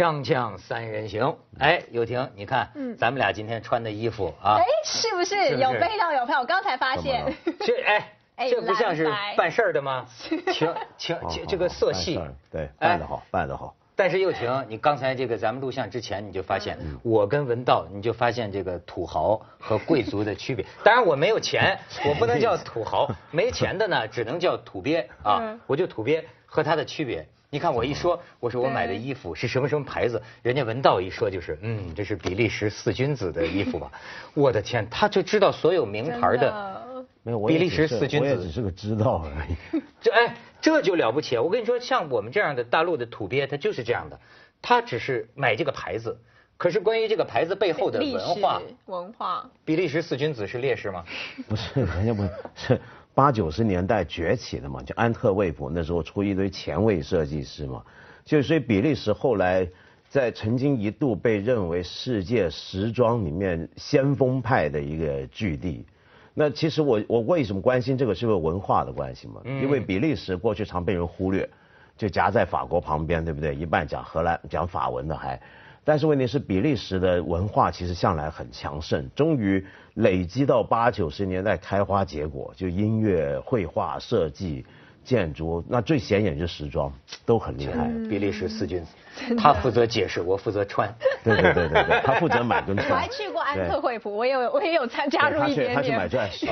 锵锵三人行，哎，友婷，你看，嗯。咱们俩今天穿的衣服啊。哎，，是不是？有背到有票？我刚才发现，这 哎，哎这不像是办事儿的吗？请请好这这个色系。对，哎。办得好，办得好。但是又婷，你刚才这个咱们录像之前你就发现，嗯。我跟文道你就发现这个土豪和贵族的区别。当然我没有钱，我不能叫土豪，没钱的呢只能叫土鳖啊。嗯，我就土鳖和他的区别。你看我一说，我说我买的衣服是什么什么牌子，人家文道一说就是，嗯，这是比利时四君子的衣服吧？我的天，他就知道所有名牌真的。没有，比利时四君子我也只是个知道而已。这哎，这就了不起！我跟你说，像我们这样的大陆的土鳖，他就是这样的，他只是买这个牌子，可是关于这个牌子背后的历文化，史文化，比利时四君子是烈士吗？不是，人家不是八九十年代崛起的嘛，就安特卫普那时候出一堆前卫设计师嘛，就所以比利时后来在曾经一度被认为世界时装里面先锋派的一个据地。那其实我我为什么关心这个，是因为文化的关系嘛？嗯因为比利时过去常被人忽略，就夹在法国旁边，对不对？一半讲荷兰讲法文的还。但是问题是，比利时的文化其实向来很强盛，终于累积到八九十年代开花结果，就音乐、绘画、设计、建筑，那最显眼就是时装，都很厉害。比利时四君子，他负责解释，我负责穿。对对对对对，他负责买跟我。还去过安特惠普，我也有我也有参加入一点他去他去点。买钻石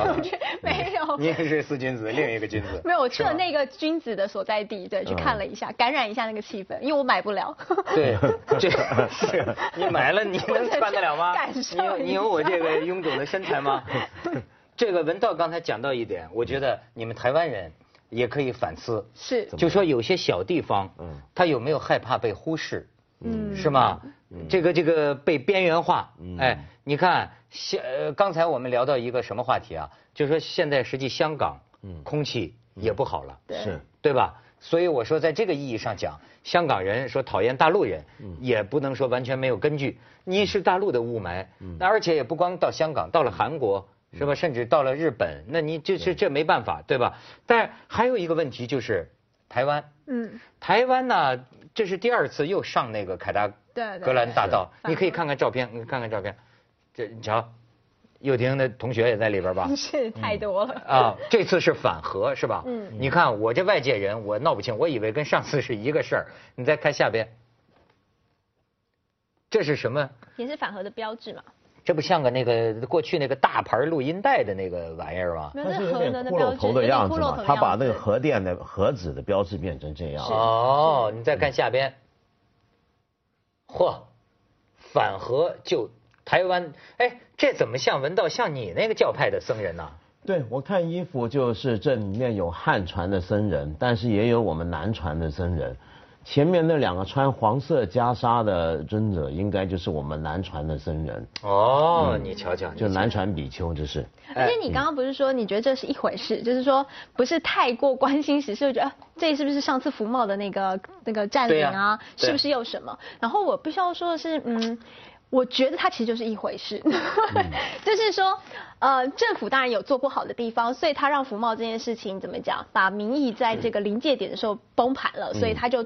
没有。你也是四君子，另一个君子。没有，我去了那个君子的所在地，对，去看了一下，感染一下那个气氛，因为我买不了。对，这是你买了，你能穿得了吗？感受你有你有我这个臃肿的身材吗？这个文道刚才讲到一点，我觉得你们台湾人也可以反思，是，就说有些小地方，嗯。他有没有害怕被忽视？嗯。是吗？这个这个被边缘化，嗯。哎，你看，现呃刚才我们聊到一个什么话题啊？就是说现在实际香港，嗯。空气也不好了，对。是。对吧？所以我说，在这个意义上讲，香港人说讨厌大陆人，也不能说完全没有根据。你是大陆的雾霾，那而且也不光到香港，到了韩国是吧？甚至到了日本，那你这这这没办法，对吧？但还有一个问题就是台湾，嗯，台湾呢，这是第二次又上那个凯达格兰大道，你可以看看照片，你看看照片，这你瞧，幼婷的同学也在里边吧？是太多了。啊，这次是反核是吧？嗯你看我这外界人，我闹不清，我以为跟上次是一个事儿。你再看下边，这是什么？也是反核的标志嘛？这不像个那个过去那个大牌录音带的那个玩意儿吗？没有，它这是有点骷髅头的样子嘛他把那个核电的核子的标志变成这样。哦，你再看下边，嚯，反核就台湾，哎，这怎么像闻到像你那个教派的僧人呢？对，我看衣服就是这里面有汉传的僧人，但是也有我们南传的僧人。前面那两个穿黄色袈裟的尊者，应该就是我们南传的僧人，哦，你瞧瞧，就南传比丘，这是。而且你刚刚不是说你觉得这是一回事，就是说不是太过关心时事，会觉得、啊、这是不是上次福茂的那个那个占领啊？是不是有什么？然后我必须要说的是，嗯。我觉得它其实就是一回事，就是说，呃，政府当然有做不好的地方，所以他让福茂这件事情怎么讲，把民意在这个临界点的时候崩盘了，所以他就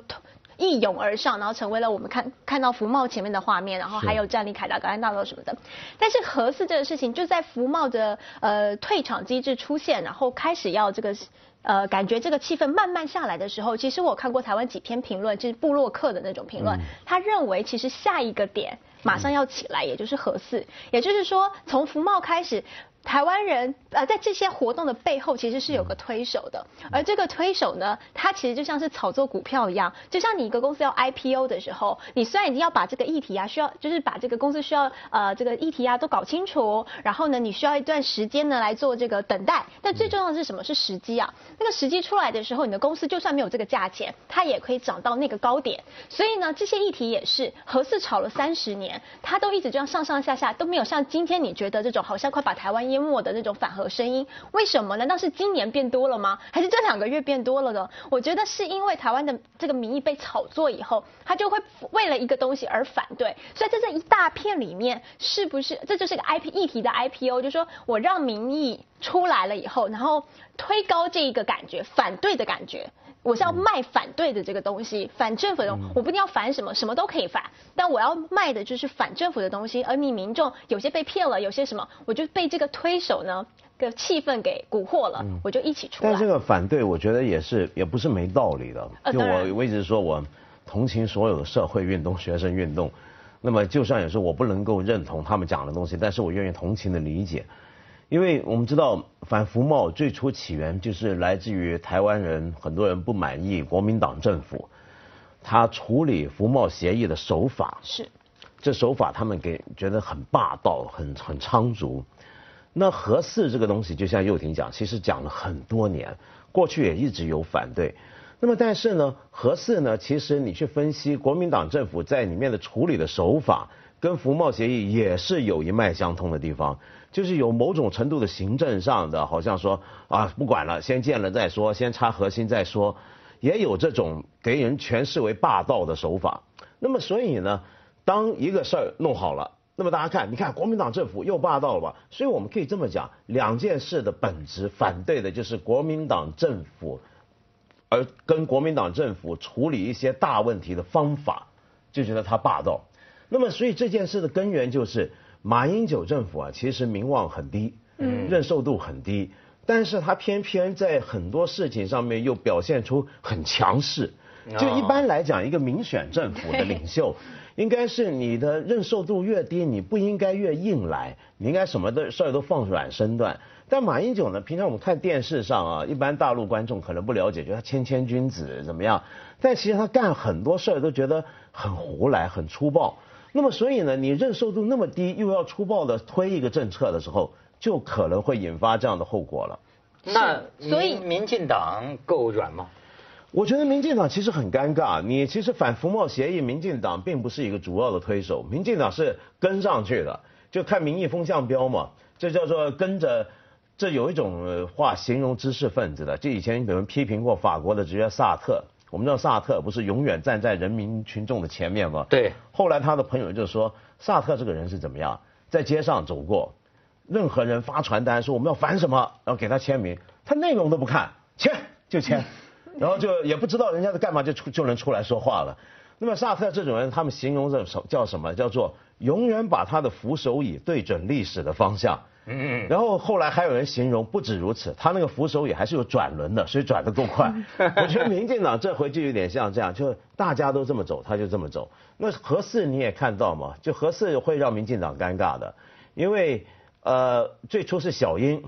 一涌而上，然后成为了我们看 看到福茂前面的画面，然后还有占领凯达格兰大道什么的。但是核四这个事情，就在福茂的呃退场机制出现，然后开始要这个。呃，感觉这个气氛慢慢下来的时候，其实我看过台湾几篇评论，就是布洛克的那种评论，他认为其实下一个点马上要起来，也就是合适，也就是说从福茂开始。台湾人呃，在这些活动的背后，其实是有个推手的，而这个推手呢，它其实就像是炒作股票一样，就像你一个公司要 IPO 的时候，你虽然已经要把这个议题啊，需要就是把这个公司需要呃这个议题啊都搞清楚，然后呢，你需要一段时间呢来做这个等待，但最重要的是什么？是时机啊。那个时机出来的时候，你的公司就算没有这个价钱，它也可以涨到那个高点。所以呢，这些议题也是何四炒了三十年，它都一直这样上上下下都没有像今天你觉得这种好像快把台湾淹没的那种反核声音，为什么？难道是今年变多了吗？还是这两个月变多了呢？我觉得是因为台湾的这个民意被炒作以后，他就会为了一个东西而反对，所以在这一大片里面，是不是这就是个 IP 议题的 IPO？就是说我让民意出来了以后，然后推高这一个感觉，反对的感觉。我是要卖反对的这个东西，反政府的，我不一定要反什么，什么都可以反，但我要卖的就是反政府的东西。而你民众有些被骗了，有些什么，我就被这个推手呢的气氛给蛊惑了，我就一起出来。但这个反对，我觉得也是也不是没道理的。就我我一直说我同情所有的社会运动、学生运动。那么，就算也是我不能够认同他们讲的东西，但是我愿意同情的理解，因为我们知道反服贸最初起源就是来自于台湾人，很多人不满意国民党政府他处理服贸协议的手法，是这手法他们给觉得很霸道，很很仓促。那核四这个东西，就像幼婷讲，其实讲了很多年，过去也一直有反对。那么，但是呢，核四呢，其实你去分析国民党政府在里面的处理的手法，跟服贸协议也是有一脉相通的地方，就是有某种程度的行政上的，好像说啊，不管了，先建了再说，先插核心再说，也有这种给人诠释为霸道的手法。那么，所以呢，当一个事儿弄好了，那么大家看，你看国民党政府又霸道了吧？所以我们可以这么讲，两件事的本质反对的就是国民党政府。而跟国民党政府处理一些大问题的方法，就觉得他霸道。那么，所以这件事的根源就是马英九政府啊，其实名望很低，嗯，认受度很低，但是他偏偏在很多事情上面又表现出很强势。就一般来讲，一个民选政府的领袖，应该是你的认受度越低，你不应该越硬来，你应该什么的事儿都放软身段。但马英九呢？平常我们看电视上啊，一般大陆观众可能不了解，觉得他谦谦君子怎么样？但其实他干很多事儿都觉得很胡来、很粗暴。那么所以呢，你认受度那么低，又要粗暴的推一个政策的时候，就可能会引发这样的后果了。那所以民进党够软吗？我觉得民进党其实很尴尬。你其实反服贸协议，民进党并不是一个主要的推手，民进党是跟上去的，就看民意风向标嘛，这叫做跟着。这有一种话形容知识分子的，就以前有人批评过法国的职业萨特。我们知道萨特不是永远站在人民群众的前面吗？对。后来他的朋友就说，萨特这个人是怎么样？在街上走过，任何人发传单说我们要反什么，然后给他签名，他内容都不看，签就签，然后就也不知道人家在干嘛，就出就能出来说话了。那么萨特这种人，他们形容这什叫什么？叫做永远把他的扶手椅对准历史的方向。嗯，然后后来还有人形容不止如此，他那个扶手椅还是有转轮的，所以转得够快。我觉得民进党这回就有点像这样，就大家都这么走，他就这么走。那合适你也看到嘛，就合适会让民进党尴尬的，因为呃最初是小英，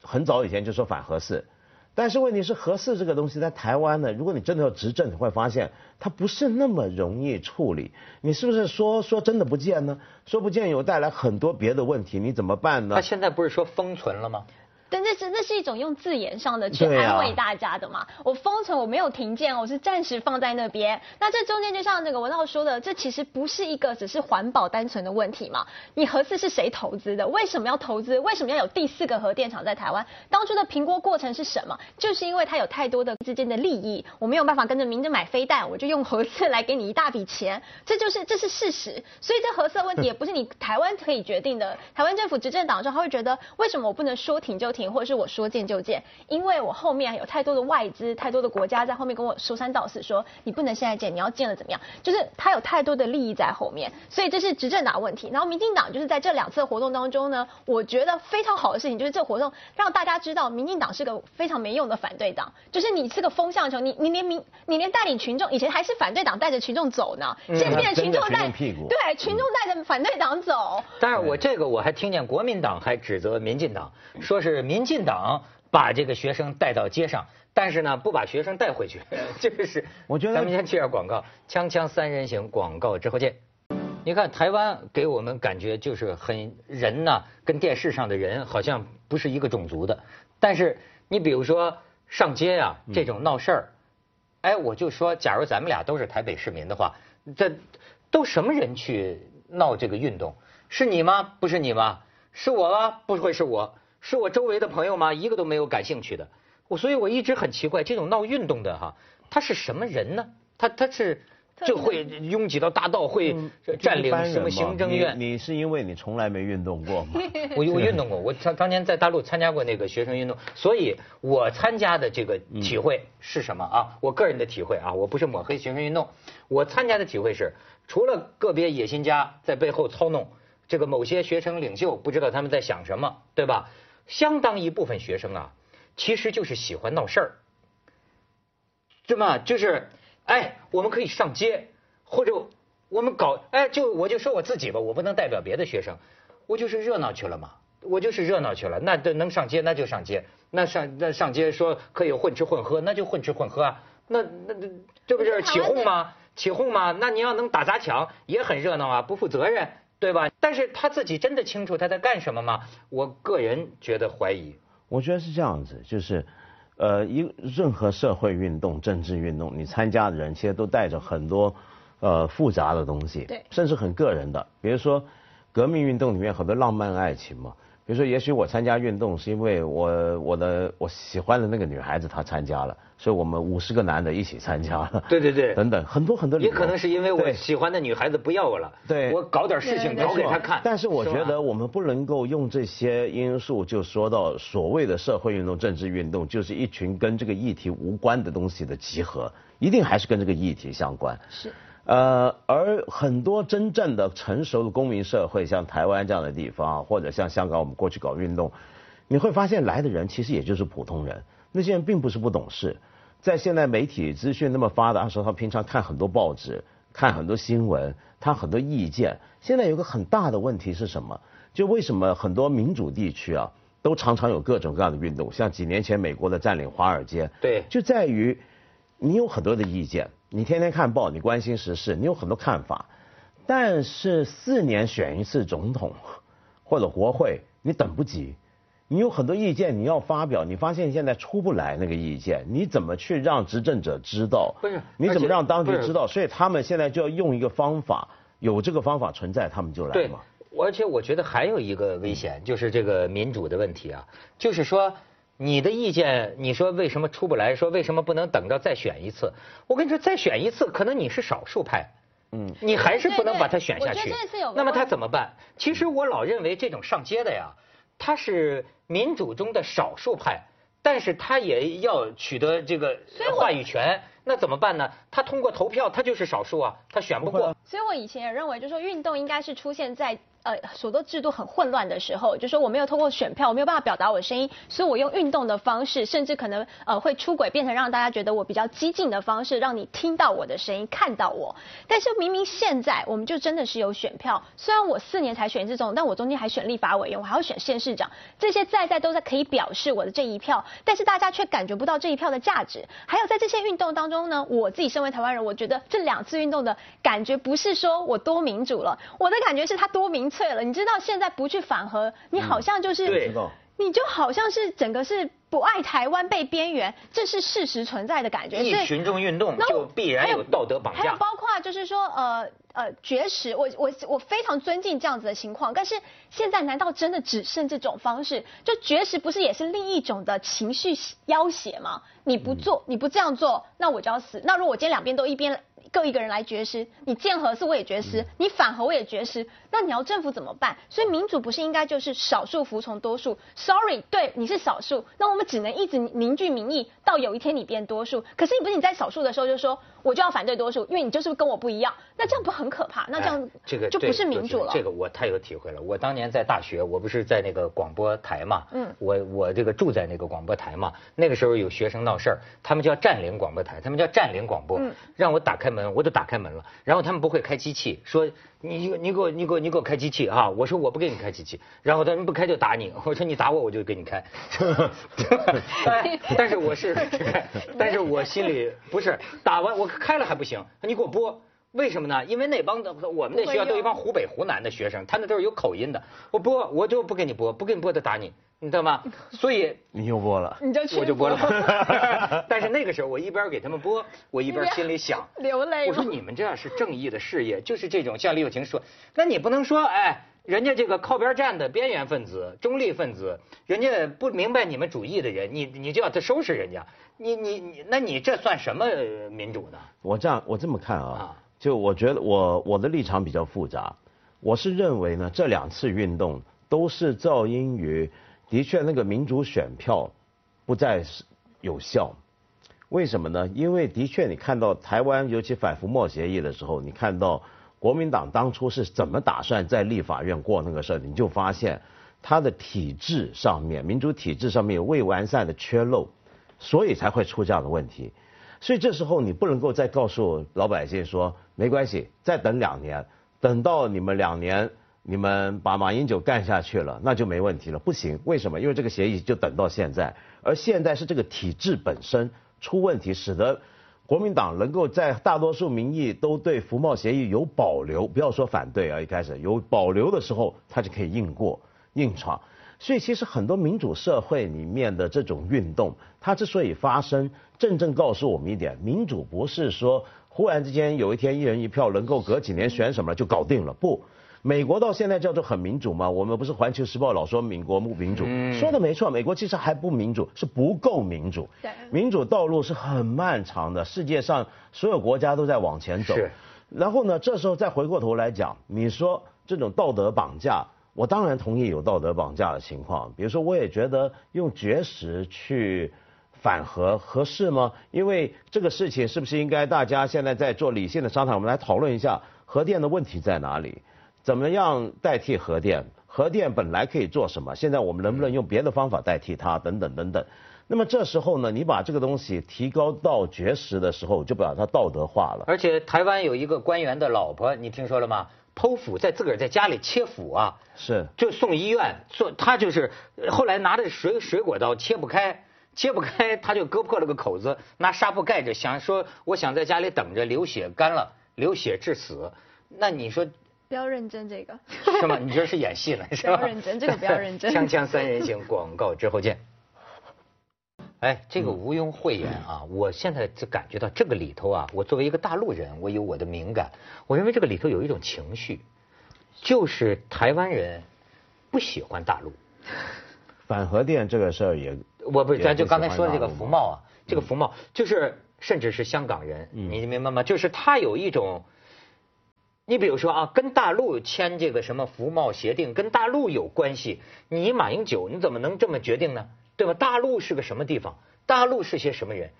很早以前就说反合适。但是问题是，核四这个东西在台湾呢？如果你真的要执政，你会发现它不是那么容易处理。你是不是说说真的不见呢？说不见有带来很多别的问题，你怎么办呢？他现在不是说封存了吗？但那是那是一种用字眼上的去安慰大家的嘛？我封存我没有停建，我是暂时放在那边。那这中间就像那个文道说的，这其实不是一个只是环保单纯的问题嘛？你核四是谁投资的？为什么要投资？为什么要有第四个核电厂在台湾？当初的评估过程是什么？就是因为它有太多的之间的利益，我没有办法跟着明着买飞弹，我就用核四来给你一大笔钱，这就是这是事实。所以这核四问题也不是你台湾可以决定的。台湾政府执政党上他会觉得，为什么我不能说停就停？或者是我说见就见，因为我后面有太多的外资，太多的国家在后面跟我说三道四，说你不能现在见，你要见了怎么样？就是他有太多的利益在后面，所以这是执政党问题。然后民进党就是在这两次活动当中呢，我觉得非常好的事情就是这活动让大家知道，民进党是个非常没用的反对党，就是你是个风向球，你你连民你连带领群众，以前还是反对党带着群众走呢，现在变成群众带对群众带着反对党走。但是我这个我还听见国民党还指责民进党，说是民进党。把这个学生带到街上，但是呢，不把学生带回去。这个是，我觉得咱们先去下广告，锵锵三人行广告之后见。你看台湾给我们感觉就是很人呢，跟电视上的人好像不是一个种族的。但是你比如说上街啊这种闹事儿，哎，我就说，假如咱们俩都是台北市民的话，这都什么人去闹这个运动？是你吗？不是你吗？是我吗？不会是我。是我周围的朋友吗？一个都没有感兴趣的。我所以，我一直很奇怪，这种闹运动的哈，他是什么人呢？他他是就会拥挤到大道，会占领什么行政院。你是因为你从来没运动过吗？我我运动过，我当当年在大陆参加过那个学生运动，所以我参加的这个体会是什么啊？我个人的体会啊，我不是抹黑学生运动，我参加的体会是，除了个别野心家在背后操弄，这个某些学生领袖不知道他们在想什么，对吧？相当一部分学生啊，其实就是喜欢闹事儿，对吗？就是。哎，我们可以上街，或者我们搞哎，就我就说我自己吧，我不能代表别的学生，我就是热闹去了嘛，我就是热闹去了，那能上街那就上街，那上那上街说可以混吃混喝，那就混吃混喝啊，那那那这不就是起哄吗？起哄吗？那你要能打砸抢也很热闹啊，不负责任，对吧？但是他自己真的清楚他在干什么吗？我个人觉得怀疑。我觉得是这样子，就是。呃，一任何社会运动、政治运动，你参加的人其实都带着很多呃复杂的东西，对，甚至很个人的。比如说，革命运动里面很多浪漫爱情嘛。比如说，也许我参加运动是因为我我的我喜欢的那个女孩子她参加了，所以我们五十个男的一起参加了。对对对，等等，很多很多。也可能是因为我喜欢的女孩子不要我了，对，我搞点事情搞给她看。但是我觉得我们不能够用这些因素就说到所谓的社会运动、政治运动就是一群跟这个议题无关的东西的集合，一定还是跟这个议题相关。是。呃，而很多真正的成熟的公民社会，像台湾这样的地方，或者像香港，我们过去搞运动，你会发现来的人其实也就是普通人，那些人并不是不懂事。在现在媒体资讯那么发达的时候，他平常看很多报纸，看很多新闻，他很多意见。现在有个很大的问题是什么？就为什么很多民主地区啊，都常常有各种各样的运动，像几年前美国的占领华尔街，对，就在于你有很多的意见。你天天看报，你关心时事，你有很多看法，但是四年选一次总统或者国会，你等不及。你有很多意见你要发表，你发现现在出不来那个意见，你怎么去让执政者知道？不是，你怎么让当局知道？所以他们现在就要用一个方法，有这个方法存在，他们就来嘛。而且我觉得还有一个危险，就是这个民主的问题啊，就是说。你的意见，你说为什么出不来？说为什么不能等着再选一次？我跟你说，再选一次，可能你是少数派，嗯，你还是不能把他选下去。那么他怎么办？其实我老认为这种上街的呀，他是民主中的少数派，但是他也要取得这个话语权。那怎么办呢？他通过投票，他就是少数啊，他选不过。所以我以前也认为，就是说运动应该是出现在。呃，所多制度很混乱的时候，就说我没有通过选票，我没有办法表达我的声音，所以我用运动的方式，甚至可能呃会出轨，变成让大家觉得我比较激进的方式，让你听到我的声音，看到我。但是明明现在我们就真的是有选票，虽然我四年才选这种，但我中间还选立法委员，我还要选县市长，这些在在都在可以表示我的这一票，但是大家却感觉不到这一票的价值。还有在这些运动当中呢，我自己身为台湾人，我觉得这两次运动的感觉不是说我多民主了，我的感觉是它多民粹了。你知道现在不去反核，你好像就是，你就好像是整个是不爱台湾被边缘，这是事实存在的感觉。一群众运动就必然有道德绑架。还有包括就是说呃呃绝食，我我我非常尊敬这样子的情况，但是现在难道真的只剩这种方式？就绝食不是也是另一种的情绪要挟吗？你不做，你不这样做，那我就要死。那如果我今天两边都一边。各一个人来绝食，你建核是我也绝食，你反核我也绝食，那你要政府怎么办？所以民主不是应该就是少数服从多数？Sorry，对，你是少数，那我们只能一直凝聚民意，到有一天你变多数。可是你不是你在少数的时候就说我就要反对多数，因为你就是跟我不一样，那这样不很可怕？那这样这个就不是民主了。这个我太有体会了。我当年在大学，我不是在那个广播台嘛，嗯，我我这个住在那个广播台嘛，那个时候有学生闹事儿，他们叫占领广播台，他们叫占领广播，让我打开门，我就打开门了。然后他们不会开机器，说你你给我你给我你给我开机器啊！我说我不给你开机器。然后他们不开就打你，我说你打我我就给你开。但是我是，但是我心里不是打完我开了还不行，你给我播。为什么呢？因为那帮的我们那学校都一帮湖北湖南的学生，他那都是有口音的。我播我就不给你播，不给你播他打你，你知道吗？所以你又播了，你就我就播了。但是那个时候我一边给他们播，我一边心里想流泪。我说你们这样是正义的事业，就是这种像李友晴说，那你不能说哎，人家这个靠边站的边缘分子、中立分子，人家不明白你们主义的人，你你就要他收拾人家，你你你，那你这算什么民主呢？我这样我这么看啊。就我觉得我我的立场比较复杂，我是认为呢，这两次运动都是噪音于的确那个民主选票不再是有效。为什么呢？因为的确你看到台湾尤其反服贸协议的时候，你看到国民党当初是怎么打算在立法院过那个事儿，你就发现它的体制上面民主体制上面有未完善的缺漏，所以才会出这样的问题。所以这时候你不能够再告诉老百姓说没关系，再等两年，等到你们两年你们把马英九干下去了，那就没问题了。不行，为什么？因为这个协议就等到现在，而现在是这个体制本身出问题，使得国民党能够在大多数民意都对服贸协议有保留，不要说反对啊，一开始有保留的时候，他就可以硬过硬闯。所以其实很多民主社会里面的这种运动，它之所以发生，真正告诉我们一点：民主不是说忽然之间有一天一人一票能够隔几年选什么就搞定了。不，美国到现在叫做很民主吗？我们不是《环球时报》老说美国不民主，说的没错，美国其实还不民主，是不够民主。对，民主道路是很漫长的，世界上所有国家都在往前走。是。然后呢，这时候再回过头来讲，你说这种道德绑架。我当然同意有道德绑架的情况，比如说，我也觉得用绝食去反核合适吗？因为这个事情是不是应该大家现在在做理性的商谈？我们来讨论一下核电的问题在哪里？怎么样代替核电？核电本来可以做什么？现在我们能不能用别的方法代替它？等等等等。那么这时候呢，你把这个东西提高到绝食的时候，就把它道德化了。而且台湾有一个官员的老婆，你听说了吗？剖腹在自个儿在家里切腹啊，是就送医院，送他就是后来拿着水水果刀切不开，切不开他就割破了个口子，拿纱布盖着，想说我想在家里等着流血干了，流血致死。那你说不要认真这个是吗？你这是演戏呢 是吧？不要认真，这个不要认真。锵锵三人行广告之后见。哎，这个毋庸讳言啊，我现在就感觉到这个里头啊，我作为一个大陆人，我有我的敏感。我认为这个里头有一种情绪，就是台湾人不喜欢大陆。反核电这个事儿也，我不，咱就刚才说的这个福茂啊，这个福茂就是甚至是香港人，你明白吗？就是他有一种，你比如说啊，跟大陆签这个什么服贸协定，跟大陆有关系，你马英九你怎么能这么决定呢？对吧？大陆是个什么地方？大陆是些什么人？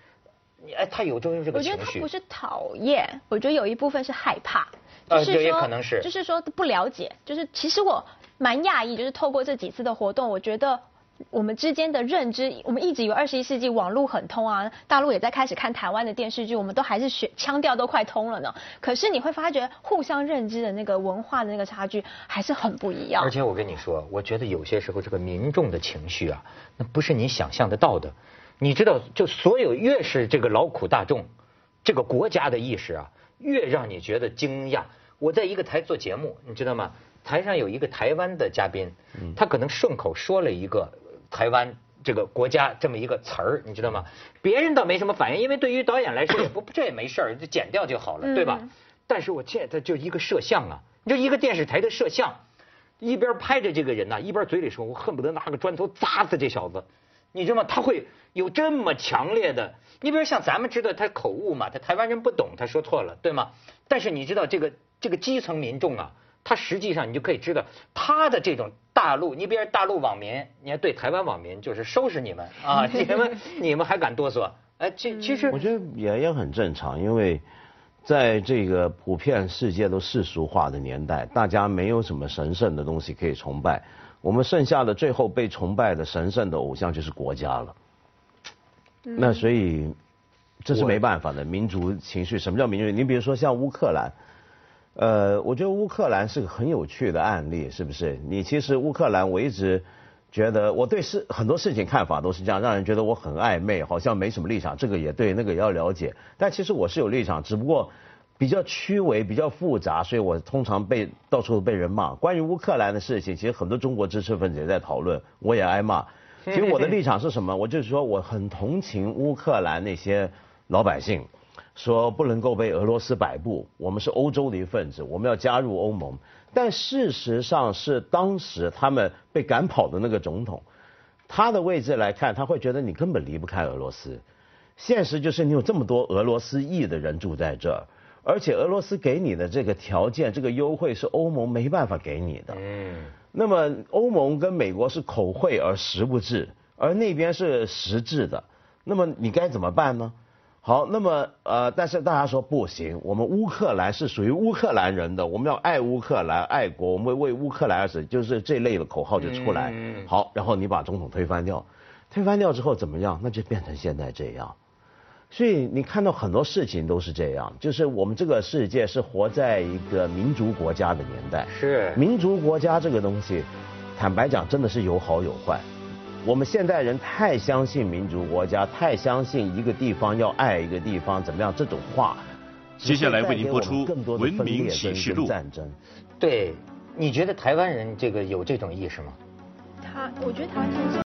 你哎，他有这种这个情绪。我觉得他不是讨厌，我觉得有一部分是害怕。呃，这也可能是。就是说不了解，就是其实我蛮讶异，就是透过这几次的活动，我觉得。我们之间的认知，我们一直以为二十一世纪网络很通啊，大陆也在开始看台湾的电视剧，我们都还是学腔调都快通了呢。可是你会发觉，互相认知的那个文化的那个差距还是很不一样。而且我跟你说，我觉得有些时候这个民众的情绪啊，那不是你想象得到的。你知道，就所有越是这个劳苦大众，这个国家的意识啊，越让你觉得惊讶。我在一个台做节目，你知道吗？台上有一个台湾的嘉宾，他可能顺口说了一个。台湾这个国家这么一个词儿，你知道吗？别人倒没什么反应，因为对于导演来说也不这也没事儿，就剪掉就好了，对吧？但是我见他就一个摄像啊，就一个电视台的摄像，一边拍着这个人呢，一边嘴里说：“我恨不得拿个砖头砸死这小子。”你知道吗？他会有这么强烈的，你比如像咱们知道他口误嘛，他台湾人不懂，他说错了，对吗？但是你知道这个这个基层民众啊。他实际上，你就可以知道他的这种大陆，你比如大陆网民，你看对台湾网民就是收拾你们啊，你 们你们还敢哆嗦？哎，其其实我觉得也也很正常，因为在这个普遍世界都世俗化的年代，大家没有什么神圣的东西可以崇拜，我们剩下的最后被崇拜的神圣的偶像就是国家了。那所以这是没办法的民族情绪。什么叫民族？你比如说像乌克兰。呃，我觉得乌克兰是个很有趣的案例，是不是？你其实乌克兰，我一直觉得我对事很多事情看法都是这样，让人觉得我很暧昧，好像没什么立场。这个也对，那个也要了解。但其实我是有立场，只不过比较虚伪、比较复杂，所以我通常被到处被人骂。关于乌克兰的事情，其实很多中国知识分子也在讨论，我也挨骂。其实我的立场是什么？我就是说，我很同情乌克兰那些老百姓。说不能够被俄罗斯摆布，我们是欧洲的一份子，我们要加入欧盟。但事实上是当时他们被赶跑的那个总统，他的位置来看，他会觉得你根本离不开俄罗斯。现实就是你有这么多俄罗斯裔的人住在这儿，而且俄罗斯给你的这个条件、这个优惠是欧盟没办法给你的。嗯。那么欧盟跟美国是口惠而实不至，而那边是实质的。那么你该怎么办呢？好，那么呃，但是大家说不行，我们乌克兰是属于乌克兰人的，我们要爱乌克兰、爱国，我们为乌克兰而死，就是这类的口号就出来。好，然后你把总统推翻掉，推翻掉之后怎么样？那就变成现在这样。所以你看到很多事情都是这样，就是我们这个世界是活在一个民族国家的年代。是。民族国家这个东西，坦白讲，真的是有好有坏。我们现代人太相信民族国家，太相信一个地方要爱一个地方怎么样这种话。接下来为您播出《文明启示录》。战争。对，你觉得台湾人这个有这种意识吗？他，我觉得台湾现在。